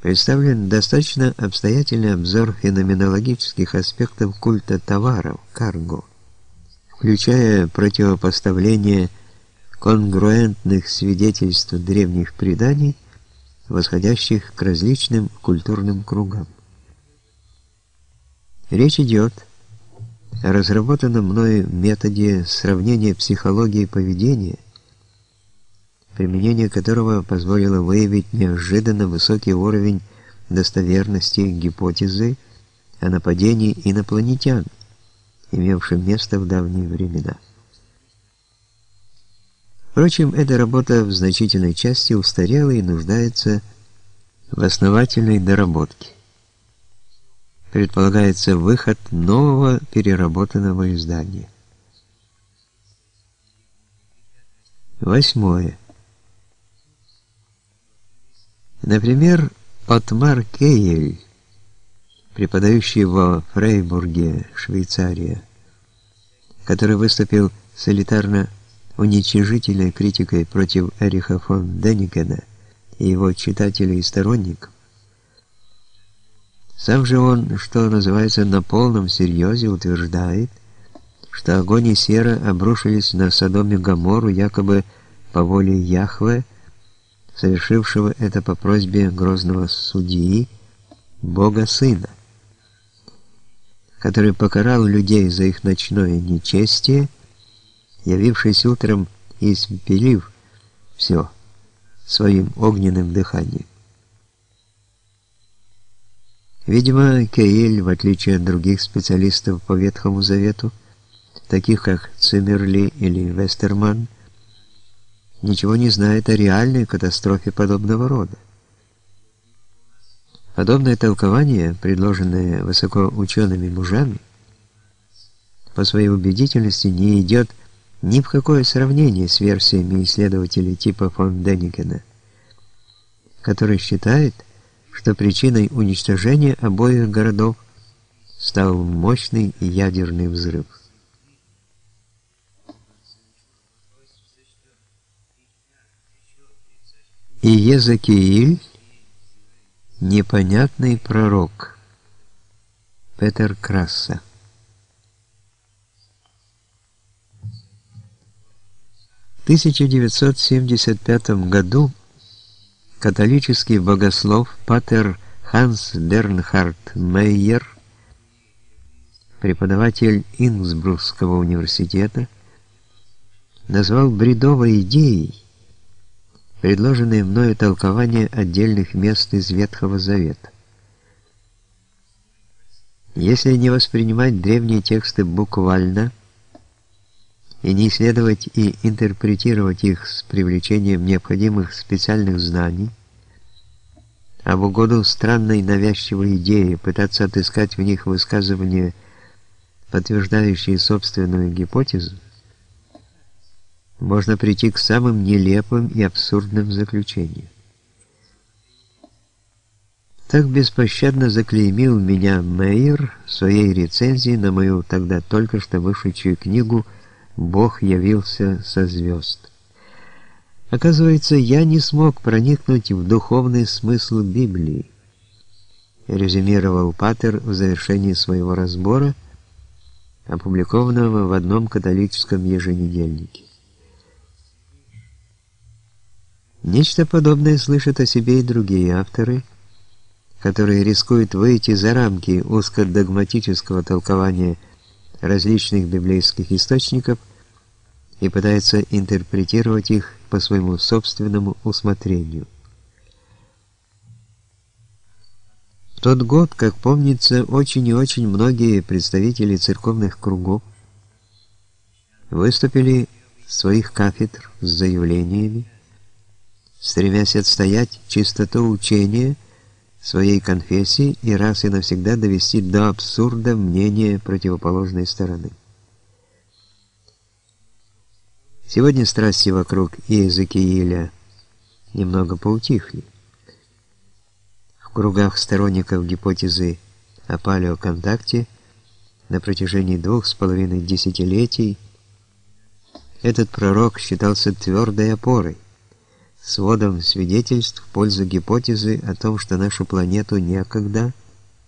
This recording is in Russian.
представлен достаточно обстоятельный обзор феноменологических аспектов культа товаров, карго, включая противопоставление конгруентных свидетельств древних преданий, восходящих к различным культурным кругам. Речь идет о разработанном мною методе сравнения психологии поведения, применение которого позволило выявить неожиданно высокий уровень достоверности гипотезы о нападении инопланетян, имевшем место в давние времена. Впрочем, эта работа в значительной части устарела и нуждается в основательной доработке. Предполагается выход нового переработанного издания. Восьмое. Например, Отмар Кейель, преподающий во Фрейбурге, Швейцария, который выступил солитарно уничижительной критикой против Эриха фон Деникена и его читателей и сторонников. Сам же он, что называется, на полном серьезе утверждает, что огонь и сера обрушились на Содом и Гоморру якобы по воле Яхве, совершившего это по просьбе грозного судьи, Бога Сына, который покарал людей за их ночное нечестие, явившись утром и испепелив все своим огненным дыханием. Видимо, Кейль, в отличие от других специалистов по Ветхому Завету, таких как Циммерли или Вестерман, ничего не знает о реальной катастрофе подобного рода. Подобное толкование, предложенное высокоучеными мужами, по своей убедительности не идет ни в какое сравнение с версиями исследователей типа фон Деникена, который считает, что причиной уничтожения обоих городов стал мощный ядерный взрыв. И Езекииль – непонятный пророк. Петер Красса В 1975 году католический богослов Патер Ханс Бернхард Мейер, преподаватель Инсбрукского университета, назвал бредовой идеей предложенные мною толкования отдельных мест из Ветхого Завета. Если не воспринимать древние тексты буквально и не исследовать и интерпретировать их с привлечением необходимых специальных знаний, а в угоду странной навязчивой идеи пытаться отыскать в них высказывания, подтверждающие собственную гипотезу, можно прийти к самым нелепым и абсурдным заключениям. Так беспощадно заклеймил меня Мейер в своей рецензии на мою тогда только что вышедшую книгу «Бог явился со звезд». Оказывается, я не смог проникнуть в духовный смысл Библии, резюмировал Паттер в завершении своего разбора, опубликованного в одном католическом еженедельнике. Нечто подобное слышат о себе и другие авторы, которые рискуют выйти за рамки узкодогматического толкования различных библейских источников и пытаются интерпретировать их по своему собственному усмотрению. В тот год, как помнится, очень и очень многие представители церковных кругов выступили с своих кафедр с заявлениями, стремясь отстоять чистоту учения своей конфессии и раз и навсегда довести до абсурда мнение противоположной стороны. Сегодня страсти вокруг Иезекииля немного поутихли. В кругах сторонников гипотезы о палеоконтакте на протяжении двух с половиной десятилетий этот пророк считался твердой опорой, сводом свидетельств в пользу гипотезы о том, что нашу планету некогда